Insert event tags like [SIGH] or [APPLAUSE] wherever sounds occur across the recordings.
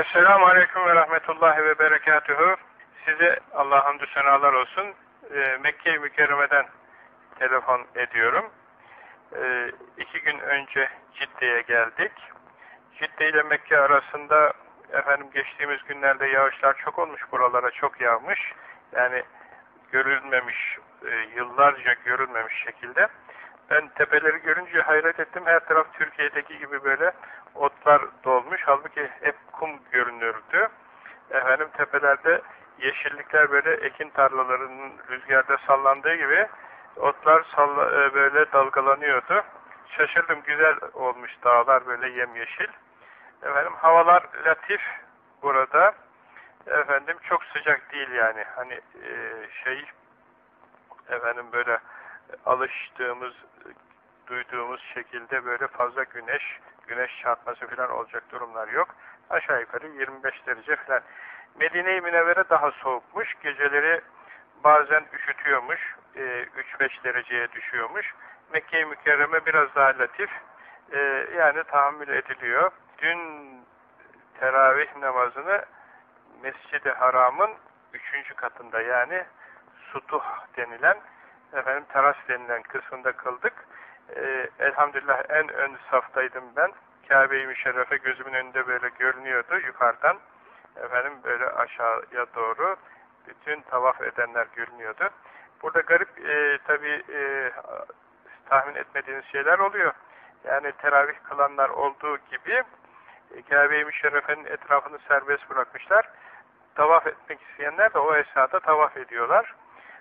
Esselamu Aleyküm ve Rahmetullahi ve Berekatühü. Size Allah hamdü senalar olsun. E, Mekke-i Mükerreme'den telefon ediyorum. E, iki gün önce Cidde'ye geldik. Cidde ile Mekke arasında efendim geçtiğimiz günlerde yağışlar çok olmuş buralara, çok yağmış. Yani görülmemiş, e, yıllarca görülmemiş şekilde. Ben tepeleri görünce hayret ettim. Her taraf Türkiye'deki gibi böyle otlar dolmuş. Halbuki hep kum görünürdü. Efendim tepelerde yeşillikler böyle ekin tarlalarının rüzgarda sallandığı gibi otlar salla, e, böyle dalgalanıyordu. Şaşırdım. Güzel olmuş dağlar böyle yemyeşil. Efendim havalar latif burada. Efendim çok sıcak değil yani. Hani e, şey efendim böyle alıştığımız duyduğumuz şekilde böyle fazla güneş, güneş çarpması falan olacak durumlar yok. Aşağı yukarı 25 derece falan. Medine-i Münevvere daha soğukmuş. Geceleri bazen üşütüyormuş. 3-5 dereceye düşüyormuş. Mekke-i Mükerreme biraz daha latif. Yani tahammül ediliyor. Dün teravih namazını Mescid-i Haram'ın 3. katında yani sutuh denilen efendim teras denilen kısmında kıldık. Ee, elhamdülillah en ön saftaydım ben. Kabe-i Müşerrefe gözümün önünde böyle görünüyordu yukarıdan. Efendim böyle aşağıya doğru bütün tavaf edenler görünüyordu. Burada garip e, tabi e, tahmin etmediğiniz şeyler oluyor. Yani teravih kılanlar olduğu gibi e, Kabe-i Müşerrefe'nin etrafını serbest bırakmışlar. Tavaf etmek isteyenler de o esnada tavaf ediyorlar.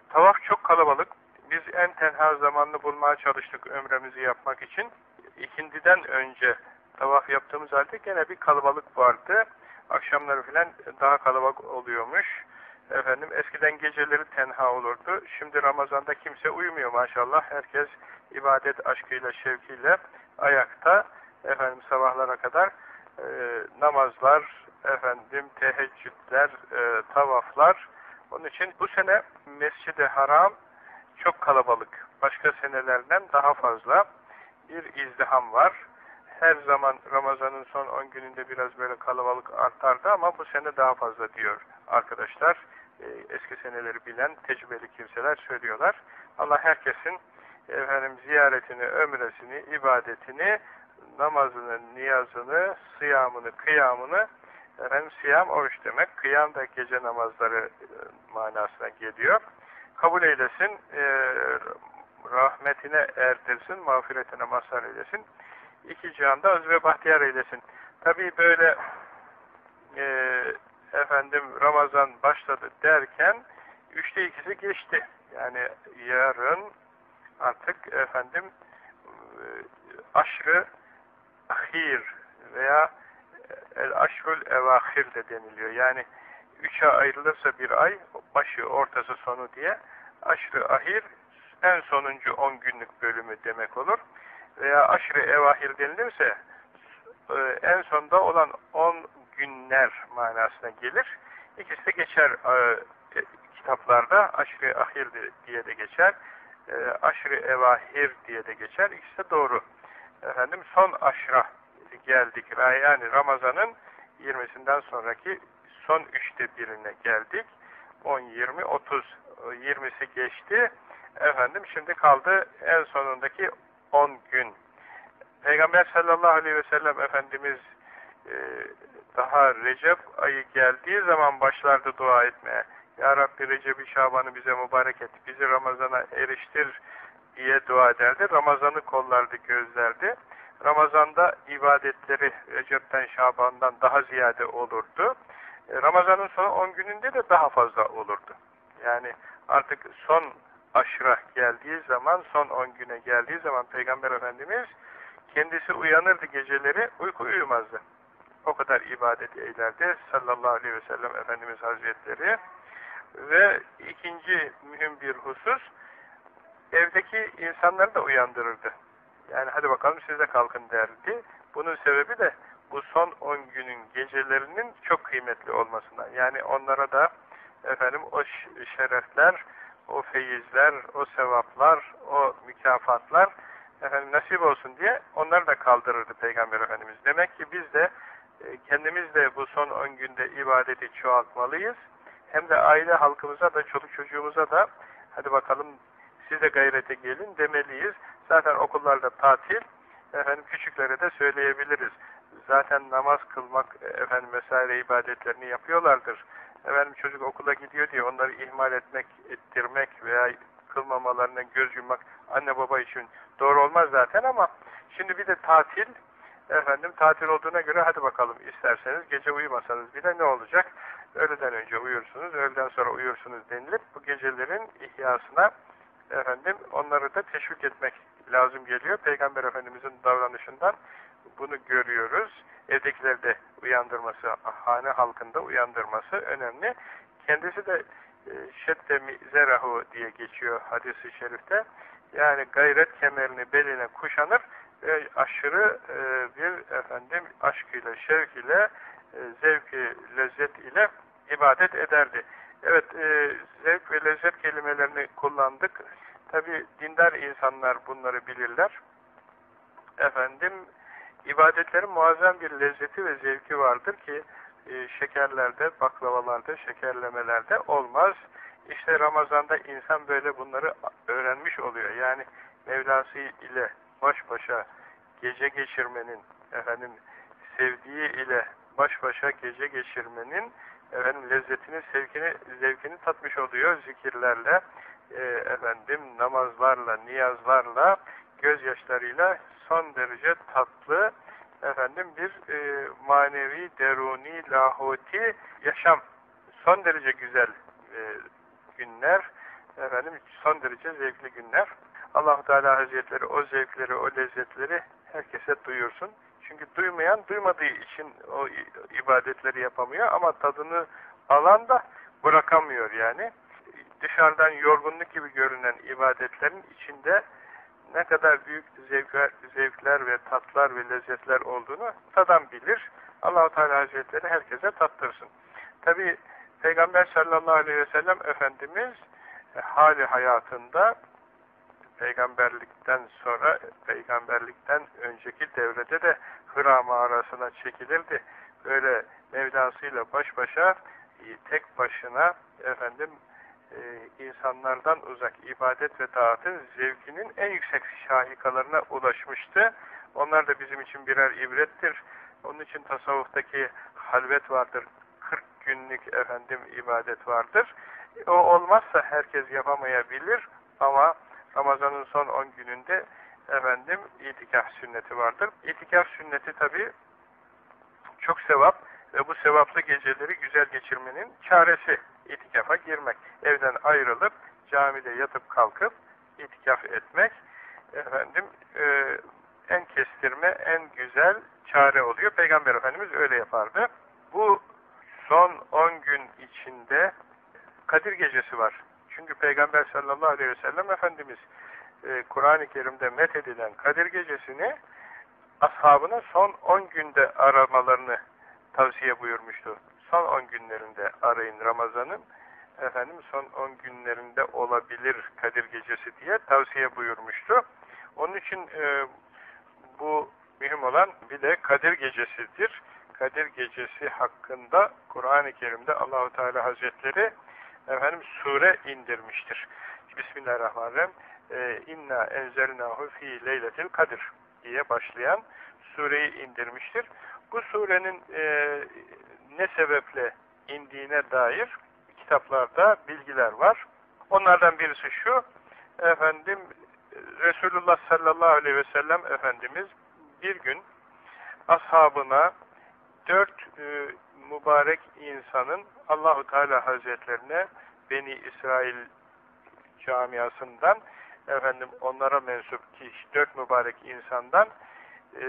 Tavaf çok kalabalık. Biz en tenha zamanını bulmaya çalıştık ömremizi yapmak için. İkindiden önce tavaf yaptığımız halde gene bir kalabalık vardı. Akşamları filan daha kalabalık oluyormuş. Efendim eskiden geceleri tenha olurdu. Şimdi Ramazan'da kimse uyumuyor maşallah. Herkes ibadet aşkıyla, şevkiyle ayakta. Efendim sabahlara kadar e, namazlar, efendim teheccüdler, e, tavaflar. Onun için bu sene Mescid-i Haram çok kalabalık. Başka senelerden daha fazla bir izdiham var. Her zaman Ramazan'ın son 10 gününde biraz böyle kalabalık artardı ama bu sene daha fazla diyor arkadaşlar. Ee, eski seneleri bilen tecrübeli kimseler söylüyorlar. Allah herkesin efendim ziyaretini, ömresini, ibadetini, namazını, niyazını, sıyamını, kıyamını efendim sıyam oruç demek. Kıyam da gece namazları e, manasına geliyor kabul eylesin, e, rahmetine erdirsin, mağfiretine mazhar eylesin. İki cihanda öz ve bahtiyar eylesin. Tabi böyle e, efendim Ramazan başladı derken üçte ikisi geçti. Yani yarın artık efendim e, aşrı ahir veya el aşrul evahir de deniliyor. Yani üçe ayrılırsa bir ay, başı, ortası, sonu diye aşırı ahir en sonuncu on günlük bölümü demek olur. Veya aşırı evahir denilirse e, en sonda olan on günler manasına gelir. İkisi de geçer e, e, kitaplarda aşırı ahir diye de geçer. Aşırı evahir diye de geçer. İkisi de doğru. Efendim son aşra geldik. Yani Ramazan'ın 20'sinden sonraki son üçte birine geldik. 10, 20, 30, 20'si geçti. Efendim şimdi kaldı en sonundaki 10 gün. Peygamber sallallahu aleyhi ve sellem Efendimiz e, daha Recep ayı geldiği zaman başlardı dua etmeye. Ya Rabbi Recep-i Şaban'ı bize mübarek et, bizi Ramazan'a eriştir diye dua ederdi. Ramazan'ı kollardı, gözlerdi. Ramazan'da ibadetleri Recep'ten Şaban'dan daha ziyade olurdu. E, Ramazan'ın son 10 gününde de daha fazla olurdu. Yani artık son aşra geldiği zaman, son 10 güne geldiği zaman Peygamber Efendimiz kendisi uyanırdı geceleri, uyku uyumazdı. O kadar ibadet eylerdi sallallahu aleyhi ve sellem Efendimiz Hazretleri. Ve ikinci mühim bir husus, evdeki insanları da uyandırırdı. Yani hadi bakalım siz de kalkın derdi. Bunun sebebi de bu son 10 günün gecelerinin çok kıymetli olmasından. Yani onlara da efendim o şerefler, o feyizler, o sevaplar, o mükafatlar efendim nasip olsun diye onları da kaldırırdı Peygamber Efendimiz. Demek ki biz de e, kendimiz de bu son 10 günde ibadeti çoğaltmalıyız. Hem de aile halkımıza da çoluk çocuğumuza da hadi bakalım siz de gayrete gelin demeliyiz. Zaten okullarda tatil. Efendim küçüklere de söyleyebiliriz. Zaten namaz kılmak efendim vesaire ibadetlerini yapıyorlardır. Efendim çocuk okula gidiyor diye onları ihmal etmek, ettirmek veya kılmamalarına göz yummak anne baba için doğru olmaz zaten ama şimdi bir de tatil efendim tatil olduğuna göre hadi bakalım isterseniz gece uyumasanız bile ne olacak? Öğleden önce uyursunuz, öğleden sonra uyursunuz denilip bu gecelerin ihyasına efendim onları da teşvik etmek lazım geliyor. Peygamber Efendimizin davranışından bunu görüyoruz. Evdekileri de uyandırması, hane halkında uyandırması önemli. Kendisi de e, şedde zerahu diye geçiyor hadisi şerifte. Yani gayret kemerini beline kuşanır ve aşırı e, bir efendim aşk ile, şevk ile, e, zevk lezzet ile ibadet ederdi. Evet, zevk ve lezzet kelimelerini kullandık. Tabi dindar insanlar bunları bilirler. Efendim, ibadetlerin muazzam bir lezzeti ve zevki vardır ki e, şekerlerde, baklavalarda, şekerlemelerde olmaz. İşte Ramazan'da insan böyle bunları öğrenmiş oluyor. Yani Mevlası ile baş başa gece geçirmenin, efendim sevdiği ile baş başa gece geçirmenin efendim lezzetini, sevkini, zevkini tatmış oluyor zikirlerle, e, efendim namazlarla, niyazlarla, gözyaşlarıyla son derece tatlı efendim bir e, manevi, deruni, lahuti yaşam. Son derece güzel e, günler, efendim son derece zevkli günler. allah Teala Hazretleri o zevkleri, o lezzetleri herkese duyursun. Çünkü duymayan duymadığı için o ibadetleri yapamıyor ama tadını alan da bırakamıyor yani. Dışarıdan yorgunluk gibi görünen ibadetlerin içinde ne kadar büyük zevkler, zevkler ve tatlar ve lezzetler olduğunu tadan bilir. allah Teala Hazretleri herkese tattırsın. Tabi Peygamber sallallahu aleyhi ve sellem Efendimiz e, hali hayatında peygamberlikten sonra peygamberlikten önceki devrede de Hıra mağarasına çekilirdi. Böyle Mevlasıyla baş başa e, tek başına efendim e, insanlardan uzak ibadet ve taatın zevkinin en yüksek şahikalarına ulaşmıştı. Onlar da bizim için birer ibrettir. Onun için tasavvuftaki halvet vardır. 40 günlük efendim ibadet vardır. O olmazsa herkes yapamayabilir ama Ramazan'ın son 10 gününde efendim itikaf sünneti vardır. İtikaf sünneti tabi çok sevap ve bu sevaplı geceleri güzel geçirmenin çaresi itikafa girmek. Evden ayrılıp camide yatıp kalkıp itikaf etmek efendim e, en kestirme, en güzel çare oluyor. Peygamber Efendimiz öyle yapardı. Bu son 10 gün içinde Kadir Gecesi var. Çünkü Peygamber sallallahu aleyhi ve sellem Efendimiz e, Kur'an-ı Kerim'de methedilen Kadir Gecesi'ni ashabına son 10 günde aramalarını tavsiye buyurmuştu. Son 10 günlerinde arayın Ramazan'ın. Efendim son 10 günlerinde olabilir Kadir Gecesi diye tavsiye buyurmuştu. Onun için e, bu mühim olan bir de Kadir Gecesi'dir. Kadir Gecesi hakkında Kur'an-ı Kerim'de Allahu Teala Hazretleri efendim sure indirmiştir. Bismillahirrahmanirrahim. E, İnna enzelnahu fi leyletil kadir diye başlayan sureyi indirmiştir. Bu surenin e, ne sebeple indiğine dair kitaplarda bilgiler var. Onlardan birisi şu, efendim Resulullah sallallahu aleyhi ve sellem Efendimiz bir gün ashabına dört e, mübarek insanın Allahu Teala Hazretlerine Beni İsrail camiasından efendim onlara mensup ki dört mübarek insandan e,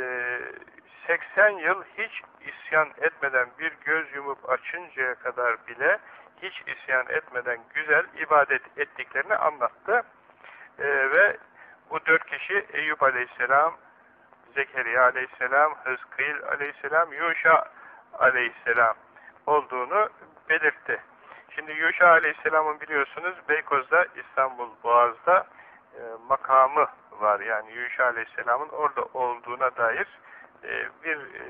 80 yıl hiç isyan etmeden bir göz yumup açıncaya kadar bile hiç isyan etmeden güzel ibadet ettiklerini anlattı. E, ve bu dört kişi Eyüp Aleyhisselam, Zekeriya Aleyhisselam, Hızkıyl Aleyhisselam, Yuşa Aleyhisselam olduğunu belirtti. Şimdi Yuşa Aleyhisselam'ın biliyorsunuz Beykoz'da İstanbul Boğaz'da e, makamı var. Yani Yuşa Aleyhisselam'ın orada olduğuna dair bir e,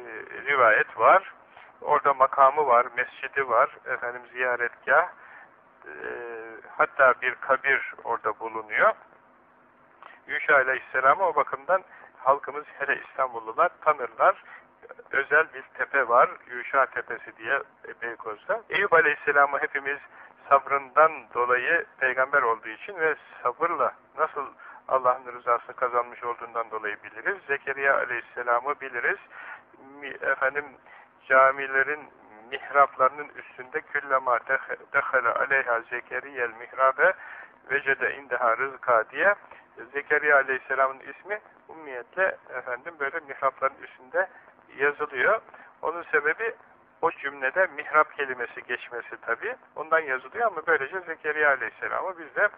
rivayet var. Orada makamı var, mescidi var, efendim ziyaretgah, e, hatta bir kabir orada bulunuyor. Yuşa Aleyhisselam'ı o bakımdan halkımız hele İstanbullular tanırlar. Özel bir tepe var, Yuşa Tepesi diye Beykoz'da. Eyüp Aleyhisselam'ı hepimiz sabrından dolayı peygamber olduğu için ve sabırla nasıl Allah'ın rızasını kazanmış olduğundan dolayı biliriz. Zekeriya Aleyhisselam'ı biliriz. Efendim camilerin mihraplarının üstünde küllema dehale aleyha zekeriyel mihrabe vecede indeha rızka diye Zekeriya Aleyhisselam'ın ismi ummiyetle efendim böyle mihrapların üstünde yazılıyor. Onun sebebi o cümlede mihrap kelimesi geçmesi tabi. Ondan yazılıyor ama böylece Zekeriya Aleyhisselam'ı biz de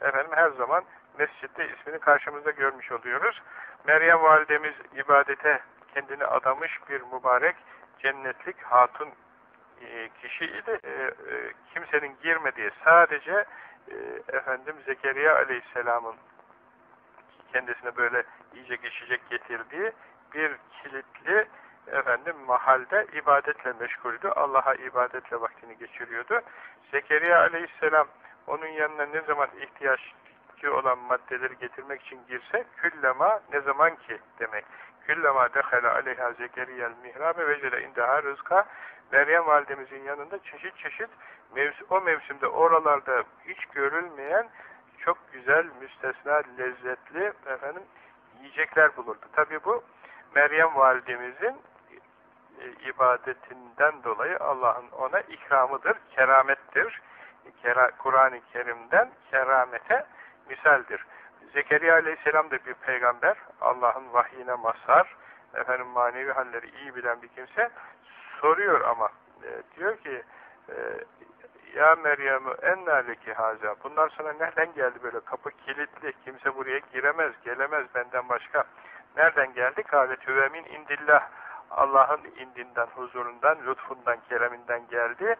efendim her zaman mescitte ismini karşımızda görmüş oluyoruz. Meryem validemiz ibadete kendini adamış bir mübarek cennetlik hatun e, kişiydi. E, e, kimsenin girmediği sadece efendim Zekeriya Aleyhisselam'ın kendisine böyle yiyecek içecek getirdiği bir kilitli efendim mahalde ibadetle meşguldü. Allah'a ibadetle vaktini geçiriyordu. Zekeriya aleyhisselam onun yanına ne zaman ihtiyaççı olan maddeleri getirmek için girse küllema ne zaman ki demek. Küllema dehale aleyha zekeriyel mihrabe vecele indeha rızka Meryem validemizin yanında çeşit çeşit mevsim, o mevsimde oralarda hiç görülmeyen çok güzel, müstesna, lezzetli efendim yiyecekler bulurdu. Tabi bu Meryem validemizin e, ibadetinden dolayı Allah'ın ona ikramıdır, keramettir. Kera, Kur'an-ı Kerim'den keramete misaldir. Zekeriya aleyhisselam da bir peygamber, Allah'ın vahyine mazhar, efendim manevi halleri iyi bilen bir kimse soruyor ama e, diyor ki e, ya Meryem'ü ennâleki haza? Bunlar sana nereden geldi böyle kapı kilitli kimse buraya giremez gelemez benden başka. Nereden geldi? Kâletü ve min indillah. Allah'ın indinden, huzurundan, lütfundan, kereminden geldi.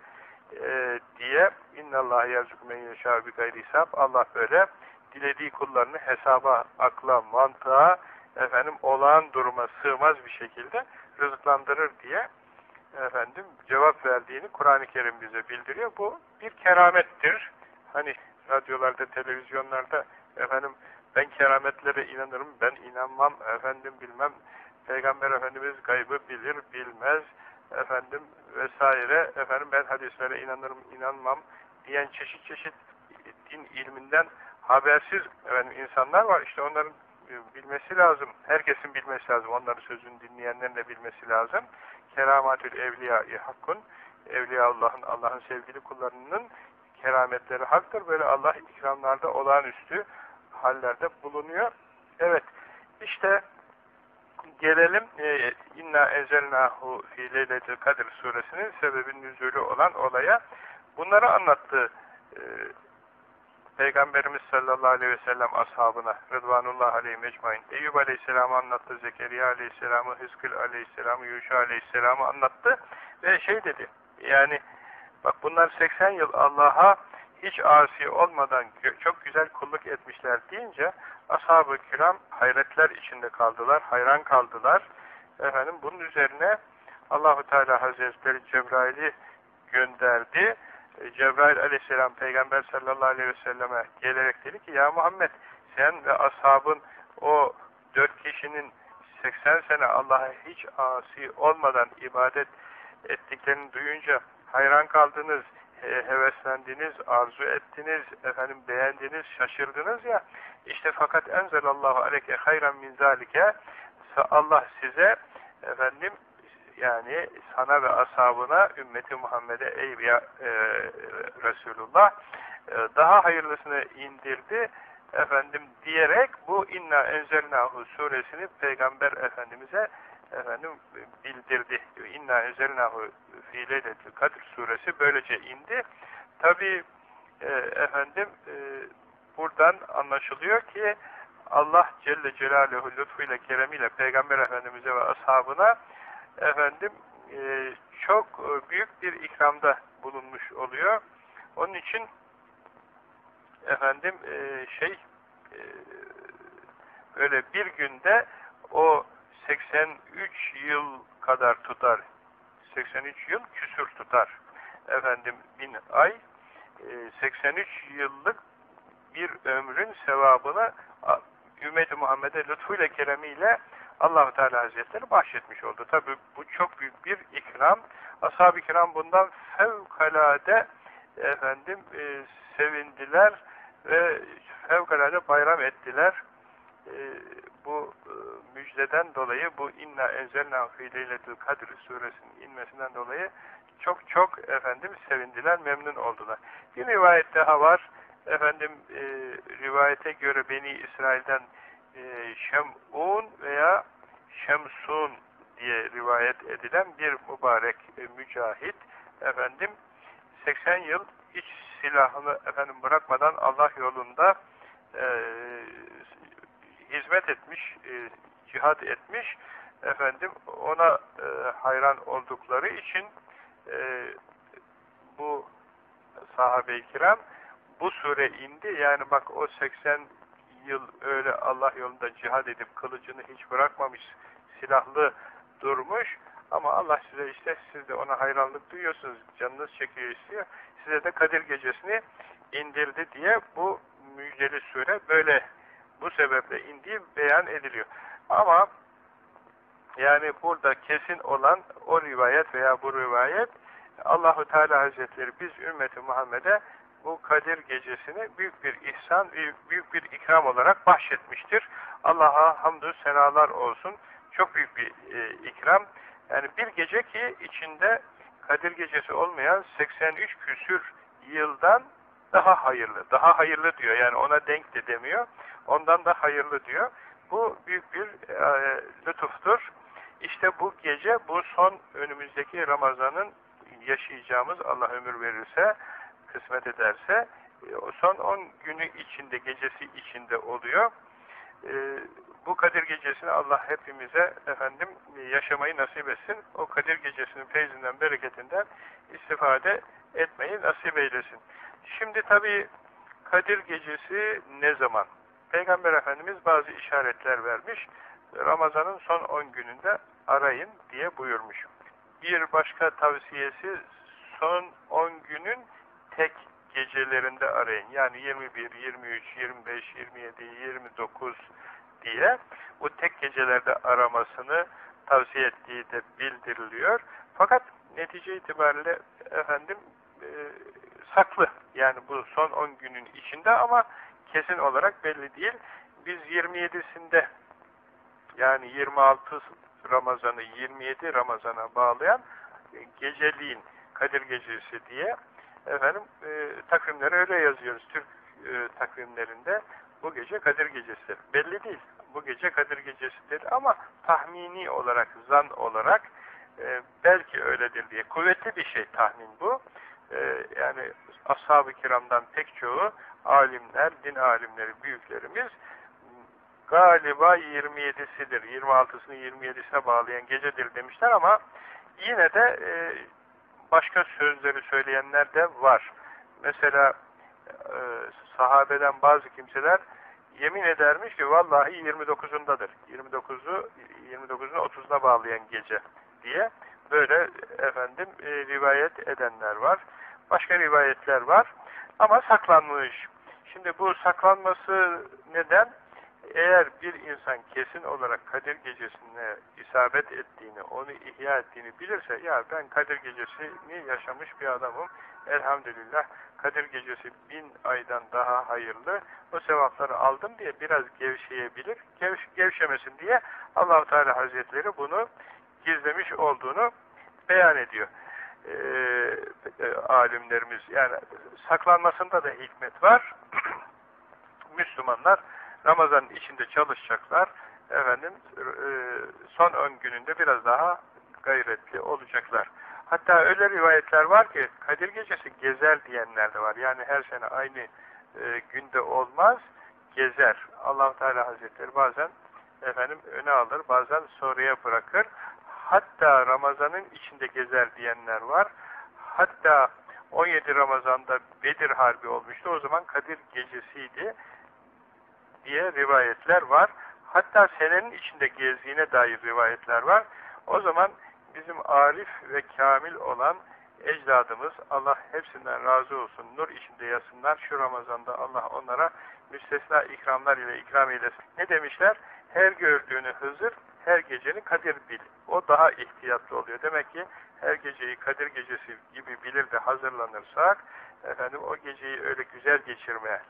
E, diye innallâhe yerzuk men yeşâ bi gayri Allah böyle dilediği kullarını hesaba, akla, mantığa efendim olağan duruma sığmaz bir şekilde rızıklandırır diye efendim cevap verdiğini Kur'an-ı Kerim bize bildiriyor. Bu bir keramettir. Hani radyolarda, televizyonlarda efendim ben kerametlere inanırım, ben inanmam, efendim bilmem Peygamber Efendimiz gaybı bilir, bilmez, efendim vesaire, efendim ben hadislere inanırım, inanmam diyen çeşit çeşit din ilminden habersiz efendim, insanlar var. İşte onların e, bilmesi lazım. Herkesin bilmesi lazım. Onların sözünü dinleyenlerin de bilmesi lazım. Keramatül evliya-i hakkun. Evliya Allah'ın, Allah'ın sevgili kullarının kerametleri haktır. Böyle Allah ikramlarda olağanüstü hallerde bulunuyor. Evet, işte gelelim e, inna enzelnahu fi leyletil kadir suresinin sebebin nüzulü olan olaya. Bunları anlattı e, Peygamberimiz sallallahu aleyhi ve sellem ashabına Rıdvanullah aleyhi mecmain Eyüp aleyhisselamı anlattı, Zekeriya aleyhisselamı, Hızkıl aleyhisselamı, Yuşa aleyhisselamı anlattı ve şey dedi yani bak bunlar 80 yıl Allah'a hiç asi olmadan çok güzel kulluk etmişler deyince ashab-ı kiram hayretler içinde kaldılar, hayran kaldılar. Efendim bunun üzerine Allahu Teala Hazretleri Cebrail'i gönderdi. E, Cebrail aleyhisselam Peygamber sallallahu aleyhi ve selleme gelerek dedi ki ya Muhammed sen ve ashabın o dört kişinin 80 sene Allah'a hiç asi olmadan ibadet ettiklerini duyunca hayran kaldınız, heveslendiniz, arzu ettiniz, efendim beğendiniz, şaşırdınız ya. İşte fakat enzelallahu aleyke hayran min zalike Allah size efendim yani sana ve ashabına ümmeti Muhammed'e ey ya, e, Resulullah e, daha hayırlısını indirdi efendim diyerek bu inna enzelnahu suresini peygamber efendimize efendim bildirdi. İnna enzelnahu fi leyletil kadr suresi böylece indi. Tabi e, efendim e, buradan anlaşılıyor ki Allah Celle Celaluhu lütfuyla keremiyle peygamber efendimize ve ashabına efendim e, çok e, büyük bir ikramda bulunmuş oluyor. Onun için efendim e, şey e, böyle bir günde o 83 yıl kadar tutar 83 yıl küsür tutar. Efendim bin ay 83 e, yıllık bir ömrün sevabını Ümmet-i Muhammed'e lütfuyla keremiyle allah Teala Hazretleri bahşetmiş oldu. Tabi bu çok büyük bir ikram. Ashab-ı kiram bundan fevkalade efendim e, sevindiler ve fevkalade bayram ettiler. E, bu e, müjdeden dolayı bu inna enzelna fi leyletul kadr suresinin inmesinden dolayı çok çok efendim sevindiler, memnun oldular. Bir rivayet daha var. Efendim e, rivayete göre Beni İsrail'den e, Şem'un veya Şemsun diye rivayet edilen bir mübarek e, mücahit efendim 80 yıl hiç silahını efendim bırakmadan Allah yolunda e, hizmet etmiş, e, cihad etmiş efendim ona e, hayran oldukları için e, bu sahabe-i kiram bu sure indi. Yani bak o 80 yıl öyle Allah yolunda cihad edip kılıcını hiç bırakmamış, silahlı durmuş. Ama Allah size işte siz de ona hayranlık duyuyorsunuz, canınız çekiyor istiyor. Size de Kadir gecesini indirdi diye bu müjdeli sure böyle bu sebeple indiği beyan ediliyor. Ama yani burada kesin olan o rivayet veya bu rivayet Allahu Teala Hazretleri biz ümmeti Muhammed'e bu Kadir gecesini büyük bir ihsan, büyük bir ikram olarak bahşetmiştir. Allah'a hamdü senalar olsun. Çok büyük bir e, ikram. Yani bir gece ki içinde Kadir gecesi olmayan 83 küsür yıldan daha hayırlı. Daha hayırlı diyor. Yani ona denk de demiyor. Ondan da hayırlı diyor. Bu büyük bir e, lütuftur. İşte bu gece bu son önümüzdeki Ramazan'ın yaşayacağımız Allah ömür verirse kısmet ederse e, son 10 günü içinde, gecesi içinde oluyor. E, bu Kadir Gecesi'ni Allah hepimize efendim yaşamayı nasip etsin. O Kadir Gecesi'nin feyzinden, bereketinden istifade etmeyi nasip eylesin. Şimdi tabii Kadir Gecesi ne zaman? Peygamber Efendimiz bazı işaretler vermiş. Ramazan'ın son 10 gününde arayın diye buyurmuş. Bir başka tavsiyesi son 10 günün tek gecelerinde arayın. Yani 21, 23, 25, 27, 29 diye bu tek gecelerde aramasını tavsiye ettiği de bildiriliyor. Fakat netice itibariyle efendim e, saklı. Yani bu son 10 günün içinde ama kesin olarak belli değil. Biz 27'sinde yani 26 Ramazan'ı 27 Ramazan'a bağlayan geceliğin Kadir Gecesi diye efendim e, takvimleri öyle yazıyoruz. Türk e, takvimlerinde bu gece Kadir Gecesi. Belli değil. Bu gece Kadir Gecesidir ama tahmini olarak, zan olarak e, belki öyledir diye. Kuvvetli bir şey tahmin bu. E, yani ashab-ı kiramdan pek çoğu alimler, din alimleri, büyüklerimiz galiba 27'sidir. 26'sını 27'sine bağlayan gecedir demişler ama yine de e, başka sözleri söyleyenler de var. Mesela e, sahabeden bazı kimseler yemin edermiş ki vallahi 29'undadır. 29'u 29'unu 30'una bağlayan gece diye böyle efendim e, rivayet edenler var. Başka rivayetler var ama saklanmış. Şimdi bu saklanması neden? Eğer bir insan kesin olarak Kadir Gecesi'ne isabet ettiğini, onu ihya ettiğini bilirse, ya ben Kadir Gecesi'ni yaşamış bir adamım, elhamdülillah Kadir Gecesi bin aydan daha hayırlı, o sevapları aldım diye biraz gevşeyebilir, Gevş gevşemesin diye allah Teala Hazretleri bunu gizlemiş olduğunu beyan ediyor. Ee, e, alimlerimiz, yani saklanmasında da hikmet var. [CLEARS THROAT] Müslümanlar, Ramazanın içinde çalışacaklar. Efendim e, son 10 gününde biraz daha gayretli olacaklar. Hatta öyle rivayetler var ki Kadir Gecesi gezer diyenler de var. Yani her sene aynı e, günde olmaz, gezer. allah Teala Hazretleri bazen efendim öne alır, bazen sonraya bırakır. Hatta Ramazan'ın içinde gezer diyenler var. Hatta 17 Ramazan'da Bedir Harbi olmuştu. O zaman Kadir Gecesi'ydi diye rivayetler var. Hatta senenin içinde gezdiğine dair rivayetler var. O zaman bizim arif ve kamil olan ecdadımız Allah hepsinden razı olsun. Nur içinde yasınlar. Şu Ramazan'da Allah onlara müstesna ikramlar ile ikram eylesin. Ne demişler? Her gördüğünü Hızır, her geceni Kadir bil. O daha ihtiyatlı oluyor. Demek ki her geceyi Kadir gecesi gibi bilir de hazırlanırsak efendim o geceyi öyle güzel geçirmeye,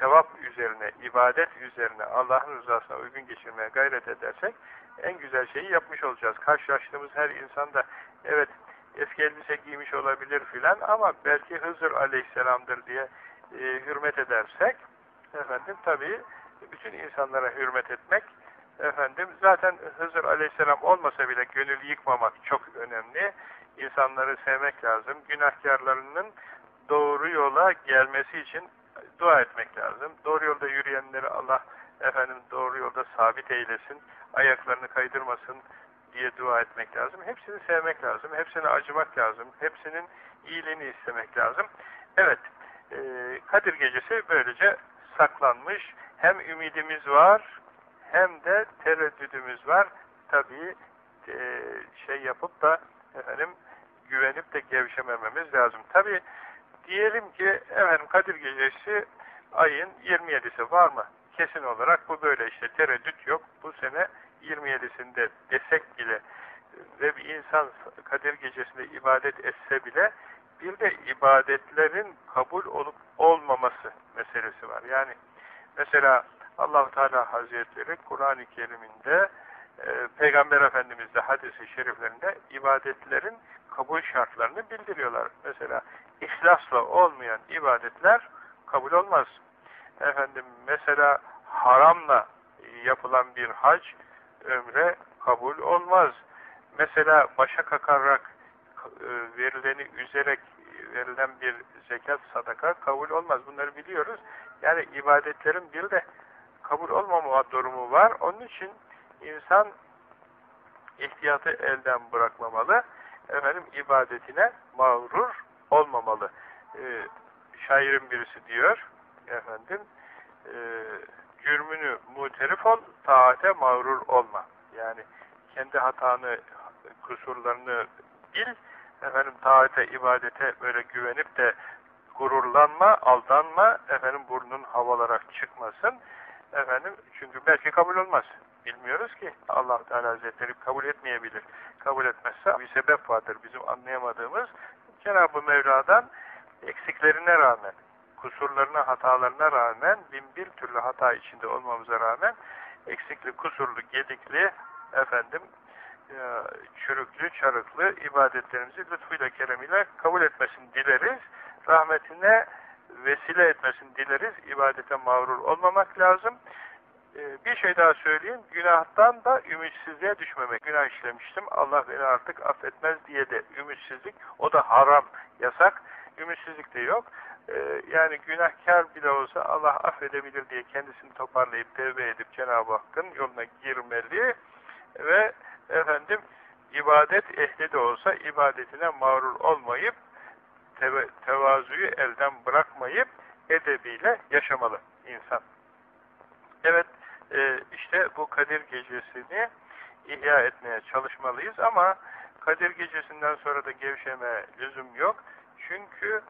sevap üzerine, ibadet üzerine, Allah'ın rızasına uygun geçirmeye gayret edersek en güzel şeyi yapmış olacağız. Karşılaştığımız her insan da evet eski elbise giymiş olabilir filan ama belki Hızır aleyhisselamdır diye e, hürmet edersek efendim tabii bütün insanlara hürmet etmek efendim zaten Hızır aleyhisselam olmasa bile gönül yıkmamak çok önemli. İnsanları sevmek lazım. Günahkarlarının doğru yola gelmesi için dua etmek lazım. Doğru yolda yürüyenleri Allah efendim doğru yolda sabit eylesin. Ayaklarını kaydırmasın diye dua etmek lazım. Hepsini sevmek lazım. Hepsine acımak lazım. Hepsinin iyiliğini istemek lazım. Evet, e, Kadir Gecesi böylece saklanmış. Hem ümidimiz var, hem de tereddüdümüz var. Tabii e, şey yapıp da efendim güvenip de gevşemememiz lazım. Tabii diyelim ki efendim Kadir Gecesi ayın 27'si var mı? Kesin olarak bu böyle işte tereddüt yok. Bu sene 27'sinde desek bile ve bir insan Kadir Gecesi'nde ibadet etse bile bir de ibadetlerin kabul olup olmaması meselesi var. Yani mesela allah Teala Hazretleri Kur'an-ı Kerim'inde e, Peygamber Efendimiz de hadisi şeriflerinde ibadetlerin kabul şartlarını bildiriyorlar. Mesela ihlasla olmayan ibadetler kabul olmaz. Efendim mesela haramla yapılan bir hac ömre kabul olmaz. Mesela başa kakarak e, verileni üzerek verilen bir zekat, sadaka kabul olmaz. Bunları biliyoruz. Yani ibadetlerin bir de kabul olmama durumu var. Onun için insan ihtiyatı elden bırakmamalı. Efendim ibadetine mağrur olmamalı. Ee, şairin birisi diyor efendim e, cürmünü muterif ol, taate mağrur olma. Yani kendi hatanı, kusurlarını bil, efendim taate, ibadete böyle güvenip de gururlanma, aldanma, efendim burnun havalarak çıkmasın. Efendim çünkü belki kabul olmaz. Bilmiyoruz ki Allah Teala Hazretleri kabul etmeyebilir. Kabul etmezse bir sebep vardır bizim anlayamadığımız. Cenab-ı Mevla'dan eksiklerine rağmen, kusurlarına, hatalarına rağmen, bin bir türlü hata içinde olmamıza rağmen eksikli, kusurlu, gedikli, efendim, e, çürüklü, çarıklı ibadetlerimizi lütfuyla, keremiyle kabul etmesini dileriz. Rahmetine vesile etmesini dileriz. İbadete mağrur olmamak lazım. E, bir şey daha söyleyeyim. Günahtan da ümitsizliğe düşmemek. Günah işlemiştim. Allah beni artık affetmez diye de ümitsizlik. O da haram, yasak. Ümitsizlik de yok. E, yani günahkar bile olsa Allah affedebilir diye kendisini toparlayıp tevbe edip Cenab-ı Hakk'ın yoluna girmeli ve efendim ibadet ehli de olsa ibadetine mağrur olmayıp tevazuyu elden bırakmayıp edebiyle yaşamalı insan. Evet e, işte bu Kadir Gecesi'ni ihya etmeye çalışmalıyız ama Kadir Gecesi'nden sonra da gevşeme lüzum yok. Çünkü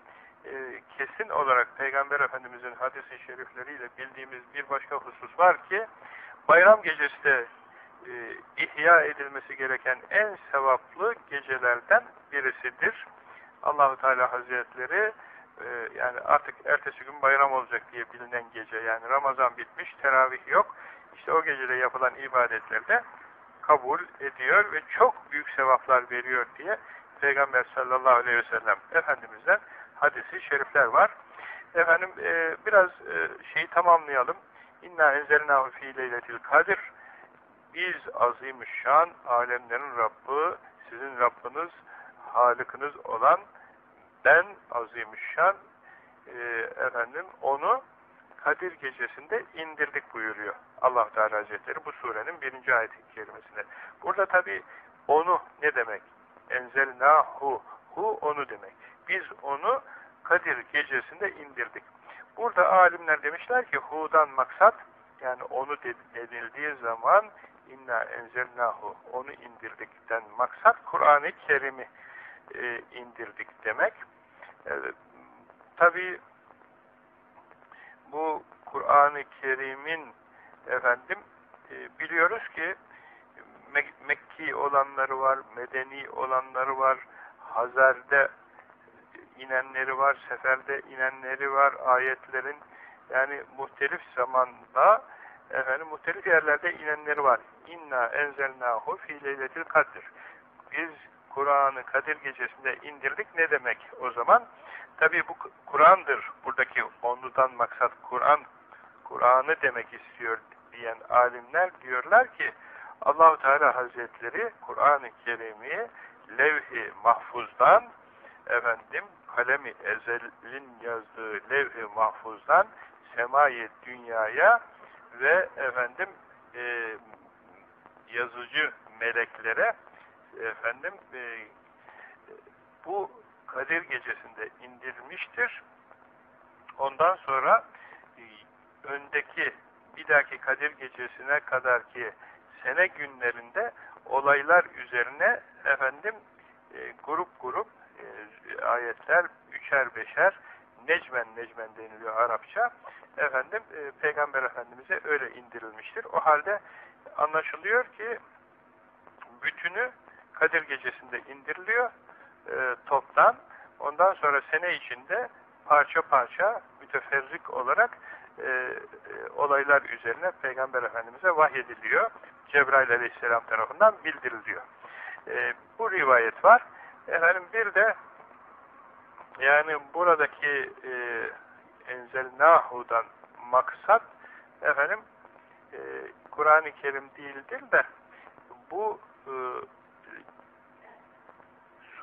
e, kesin olarak Peygamber Efendimiz'in hadisi şerifleriyle bildiğimiz bir başka husus var ki bayram gecesi de e, ihya edilmesi gereken en sevaplı gecelerden birisidir. Allahu Teala Hazretleri e, yani artık ertesi gün bayram olacak diye bilinen gece yani Ramazan bitmiş, teravih yok. İşte o gecede yapılan ibadetlerde kabul ediyor ve çok büyük sevaplar veriyor diye Peygamber sallallahu aleyhi ve sellem Efendimiz'den hadisi şerifler var. Efendim e, biraz e, şeyi tamamlayalım. İnna enzelnahu fi leyletil kadir. Biz azimüşşan, alemlerin Rabbi, sizin Rabbiniz, Halıkınız olan ben azimüşşan e, efendim onu Kadir gecesinde indirdik buyuruyor Allah Teala Hazretleri bu surenin birinci ayet-i kerimesinde. Burada tabi onu ne demek? Enzelnahu hu onu demek. Biz onu Kadir gecesinde indirdik. Burada alimler demişler ki hu'dan maksat yani onu denildiği zaman inna enzelnahu onu indirdikten maksat Kur'an-ı Kerim'i e, indirdik demek. E, Tabi bu Kur'an-ı Kerim'in efendim e, biliyoruz ki Mek Mekki olanları var, Medeni olanları var, Hazer'de inenleri var, Sefer'de inenleri var, ayetlerin yani muhtelif zamanda efendim muhtelif yerlerde inenleri var. İnna enzelnahu fi leyletil kadir. Biz Kur'an'ı Kadir gecesinde indirdik. Ne demek o zaman? Tabi bu Kur'an'dır. Buradaki onludan maksat Kur'an, Kur'an'ı demek istiyor diyen alimler diyorlar ki Allahu Teala Hazretleri Kur'an-ı Kerim'i levh-i mahfuzdan efendim kalemi ezelin yazdığı levh-i mahfuzdan semayet dünyaya ve efendim e, yazıcı meleklere efendim e, bu Kadir gecesinde indirmiştir. Ondan sonra e, öndeki bir dahaki Kadir gecesine kadar ki sene günlerinde olaylar üzerine efendim e, grup grup e, ayetler üçer beşer necmen necmen deniliyor Arapça efendim e, Peygamber Efendimiz'e öyle indirilmiştir. O halde anlaşılıyor ki bütünü Kadir gecesinde indiriliyor e, toptan. Ondan sonra sene içinde parça parça müteferrik olarak e, e, olaylar üzerine Peygamber Efendimiz'e vahyediliyor. Cebrail Aleyhisselam tarafından bildiriliyor. E, bu rivayet var. Efendim bir de yani buradaki e, enzelnahu'dan maksat efendim e, Kur'an-ı Kerim değildir de bu e,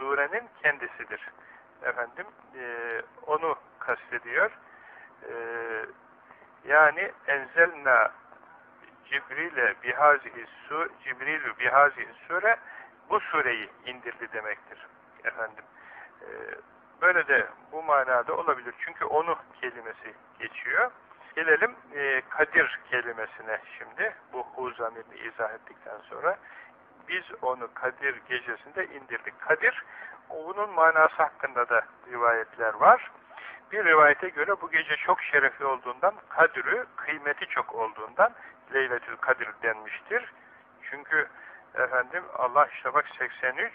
surenin kendisidir. Efendim e, onu kastediyor. E, yani enzelna Cibril'e bihazihi su Cibrilü bihazihi sure bu sureyi indirdi demektir. Efendim. E, böyle de bu manada olabilir. Çünkü onu kelimesi geçiyor. Gelelim e, Kadir kelimesine şimdi. Bu hu izah ettikten sonra. Biz onu Kadir gecesinde indirdik. Kadir, onun manası hakkında da rivayetler var. Bir rivayete göre bu gece çok şerefli olduğundan, Kadir'ü kıymeti çok olduğundan Leyletül Kadir denmiştir. Çünkü efendim Allah işte bak 83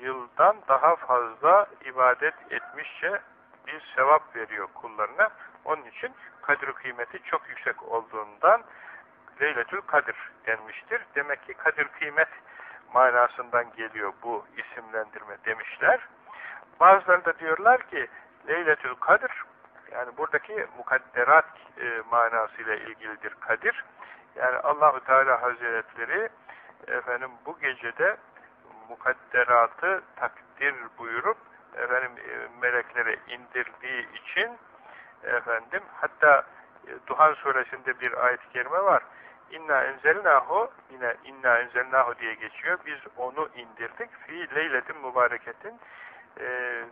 yıldan daha fazla ibadet etmişçe bir sevap veriyor kullarına. Onun için Kadir kıymeti çok yüksek olduğundan Leyletül Kadir denmiştir. Demek ki Kadir kıymet manasından geliyor bu isimlendirme demişler. Bazıları da diyorlar ki Leyletül Kadir yani buradaki mukadderat e, manasıyla ilgilidir Kadir. Yani Allahu Teala Hazretleri efendim bu gecede mukadderatı takdir buyurup efendim e, meleklere indirdiği için efendim hatta Duhan suresinde bir ayet-i kerime var. İnna enzelnahu yine inna enzelnahu diye geçiyor. Biz onu indirdik. Fi leyletin mübareketin e, e,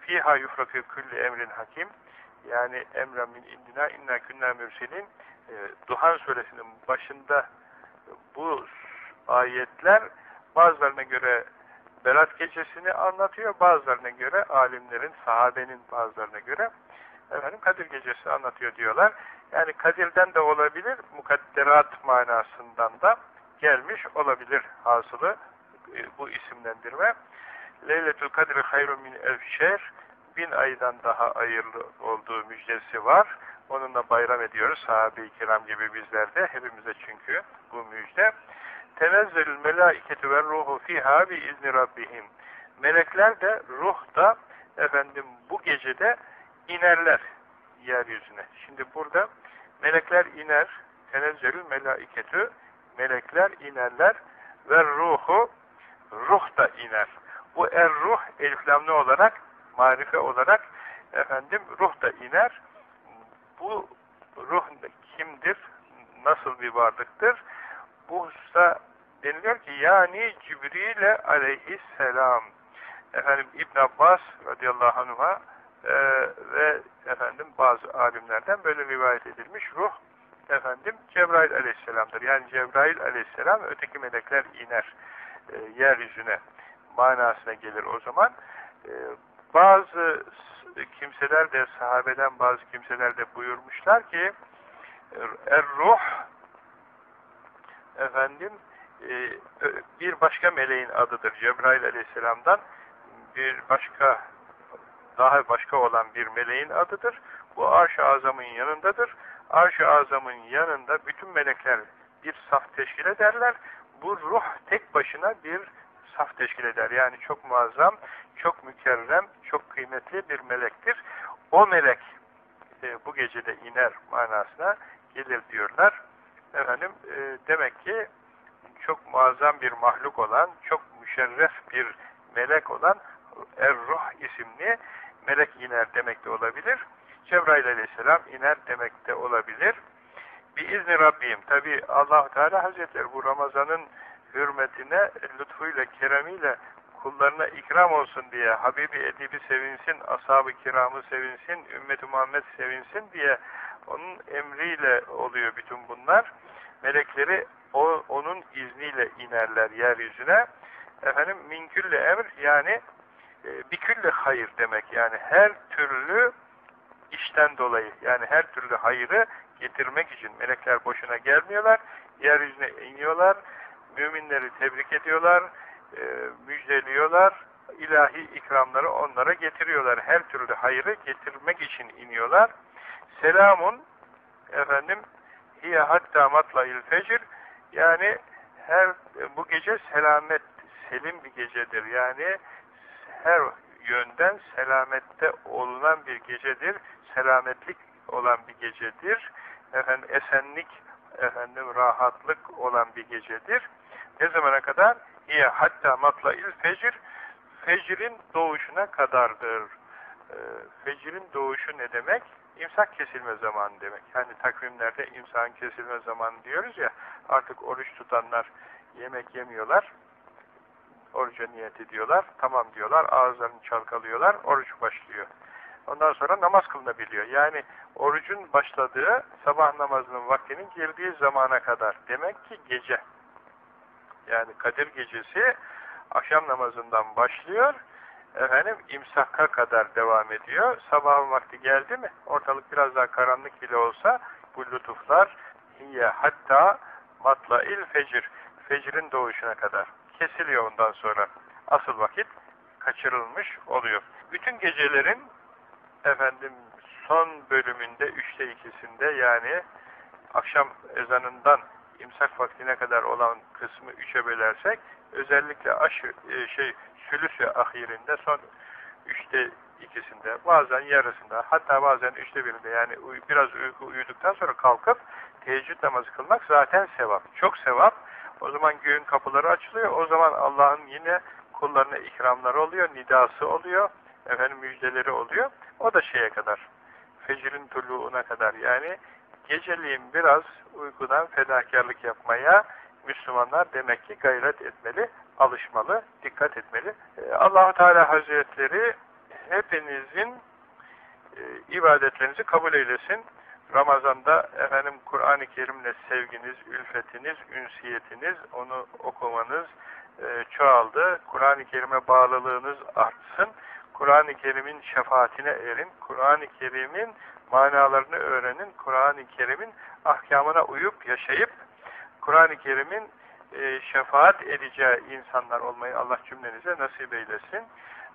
fiha yufrakü külli emrin hakim yani emren min indina inna künna mürselin e, Duhan suresinin başında bu ayetler bazılarına göre Berat gecesini anlatıyor, bazılarına göre alimlerin, sahabenin bazılarına göre efendim Kadir gecesi anlatıyor diyorlar. Yani Kadir'den de olabilir, mukadderat manasından da gelmiş olabilir hasılı e, bu isimlendirme. Leyletül Kadir hayrun min elfşer bin aydan daha hayırlı olduğu müjdesi var. Onunla bayram ediyoruz. Sahabe-i kiram gibi bizler de. Hepimize çünkü bu müjde. Tenezzelül melâiketü ve ruhu fîhâ bi izni rabbihim. Melekler de ruh da efendim bu gecede inerler yeryüzüne. Şimdi burada melekler iner. Tenezzelül melâiketü melekler inerler ve ruhu ruh da iner. Bu er ruh eliflamlı olarak marife olarak efendim ruh da iner. Bu ruh kimdir? Nasıl bir varlıktır? Bu hususta deniliyor ki yani Cibril'e aleyhisselam efendim İbn Abbas radıyallahu anh'a e, ve efendim bazı alimlerden böyle rivayet edilmiş ruh efendim Cebrail aleyhisselamdır. Yani Cebrail aleyhisselam öteki melekler iner e, yeryüzüne manasına gelir o zaman. E, bazı kimseler de sahabeden bazı kimseler de buyurmuşlar ki er-ruh efendim e, bir başka meleğin adıdır. Cebrail aleyhisselamdan bir başka daha başka olan bir meleğin adıdır. Bu arş-ı azamın yanındadır. Arş-ı azamın yanında bütün melekler bir saf teşkil ederler. Bu ruh tek başına bir saf teşkil eder. Yani çok muazzam, çok mükerrem, çok kıymetli bir melektir. O melek e, bu gecede iner manasına gelir diyorlar. Efendim e, demek ki çok muazzam bir mahluk olan, çok müşerref bir melek olan Er-Ruh isimli melek iner demek de olabilir. Cebrail aleyhisselam iner demek de olabilir. Bir izni Rabbim. Tabi allah Teala Hazretleri bu Ramazan'ın hürmetine, lütfuyla, keremiyle kullarına ikram olsun diye, Habibi Edibi sevinsin, ashab-ı kiramı sevinsin, ümmeti Muhammed sevinsin diye onun emriyle oluyor bütün bunlar. Melekleri o, onun izniyle inerler yeryüzüne. Efendim minkülle emr yani e, bikülle hayır demek yani her türlü işten dolayı yani her türlü hayırı getirmek için melekler boşuna gelmiyorlar. Yeryüzüne iniyorlar. Müminleri tebrik ediyorlar. E, müjdeliyorlar. ilahi ikramları onlara getiriyorlar. Her türlü hayırı getirmek için iniyorlar. Selamun efendim hiye hatta matlail fecir yani her bu gece selamet selim bir gecedir. Yani her yönden selamette olunan bir gecedir. Selametlik olan bir gecedir. Efendim esenlik, efendim rahatlık olan bir gecedir. Ne zamana kadar? İyi hatta matlail fecir fecrin doğuşuna kadardır. E, fecrin doğuşu ne demek? İmsak kesilme zamanı demek. Yani takvimlerde imsakın kesilme zamanı diyoruz ya, artık oruç tutanlar yemek yemiyorlar, oruca niyet ediyorlar, tamam diyorlar, ağızlarını çalkalıyorlar, oruç başlıyor. Ondan sonra namaz kılınabiliyor. Yani orucun başladığı sabah namazının vaktinin girdiği zamana kadar. Demek ki gece. Yani Kadir gecesi akşam namazından başlıyor efendim imsaka kadar devam ediyor. Sabahın vakti geldi mi ortalık biraz daha karanlık bile olsa bu lütuflar hiye hatta matlail fecir fecrin doğuşuna kadar kesiliyor ondan sonra. Asıl vakit kaçırılmış oluyor. Bütün gecelerin efendim son bölümünde üçte ikisinde yani akşam ezanından imsak vaktine kadar olan kısmı üçe bölersek özellikle aşı, e, şey sülüs-i ahirinde son üçte ikisinde, bazen yarısında, hatta bazen üçte birinde yani biraz uyku uyuduktan sonra kalkıp teheccüd namazı kılmak zaten sevap. Çok sevap. O zaman göğün kapıları açılıyor. O zaman Allah'ın yine kullarına ikramları oluyor, nidası oluyor, efendim müjdeleri oluyor. O da şeye kadar, fecrin tuluğuna kadar yani geceliğin biraz uykudan fedakarlık yapmaya Müslümanlar demek ki gayret etmeli, alışmalı, dikkat etmeli. Ee, Allahu Teala Hazretleri hepinizin e, ibadetlerinizi kabul eylesin. Ramazan'da efendim Kur'an-ı Kerim'le sevginiz, ülfetiniz, ünsiyetiniz, onu okumanız e, çoğaldı. Kur'an-ı Kerim'e bağlılığınız artsın. Kur'an-ı Kerim'in şefaatine erin. Kur'an-ı Kerim'in manalarını öğrenin. Kur'an-ı Kerim'in ahkamına uyup yaşayıp Kur'an-ı Kerim'in e, şefaat edeceği insanlar olmayı Allah cümlenize nasip eylesin.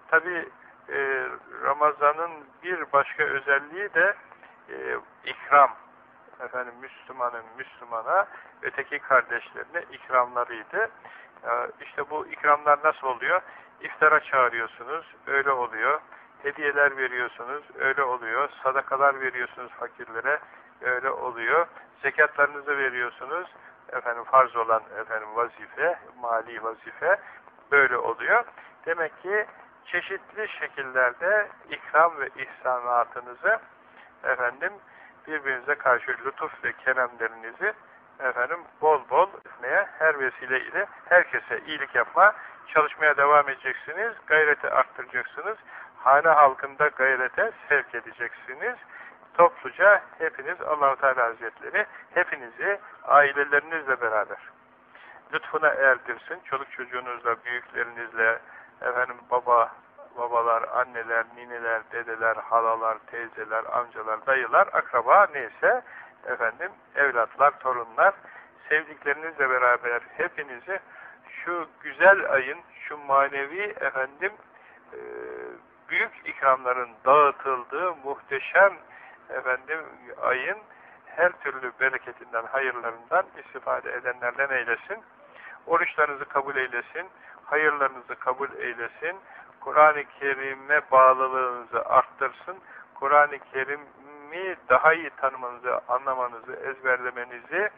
Tabi e, Ramazan'ın bir başka özelliği de e, ikram. Efendim Müslümanın Müslümana, öteki kardeşlerine ikramlarıydı. E, işte bu ikramlar nasıl oluyor? İftara çağırıyorsunuz, öyle oluyor. Hediyeler veriyorsunuz, öyle oluyor. Sadakalar veriyorsunuz fakirlere, öyle oluyor. Zekatlarınızı veriyorsunuz, efendim farz olan efendim vazife, mali vazife böyle oluyor. Demek ki çeşitli şekillerde ikram ve ihsanatınızı efendim birbirinize karşı lütuf ve keremlerinizi efendim bol bol etmeye her vesileyle herkese iyilik yapma çalışmaya devam edeceksiniz. Gayreti arttıracaksınız. Hane halkında gayrete sevk edeceksiniz. topluca hepiniz Allahu Teala Hazretleri hepinizi ailelerinizle beraber lütfuna erdirsin. Çoluk çocuğunuzla, büyüklerinizle, efendim baba, babalar, anneler, nineler, dedeler, halalar, teyzeler, amcalar, dayılar, akraba neyse efendim evlatlar, torunlar sevdiklerinizle beraber hepinizi şu güzel ayın, şu manevi efendim e, büyük ikramların dağıtıldığı muhteşem efendim ayın her türlü bereketinden, hayırlarından istifade edenlerden eylesin. Oruçlarınızı kabul eylesin, hayırlarınızı kabul eylesin, Kur'an-ı Kerim'e bağlılığınızı arttırsın, Kur'an-ı Kerim'i daha iyi tanımanızı, anlamanızı, ezberlemenizi,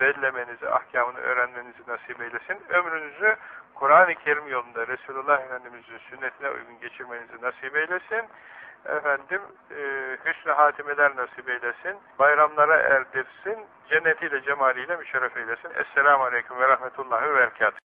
bellemenizi, ahkamını öğrenmenizi nasip eylesin. Ömrünüzü Kur'an-ı Kerim yolunda Resulullah Efendimiz'in sünnetine uygun geçirmenizi nasip eylesin. Efendim, e, hüsnü hatimeler nasip eylesin. Bayramlara erdirsin. Cennetiyle, cemaliyle müşerref eylesin. Esselamu Aleyküm ve Rahmetullahi ve Berekatuhu.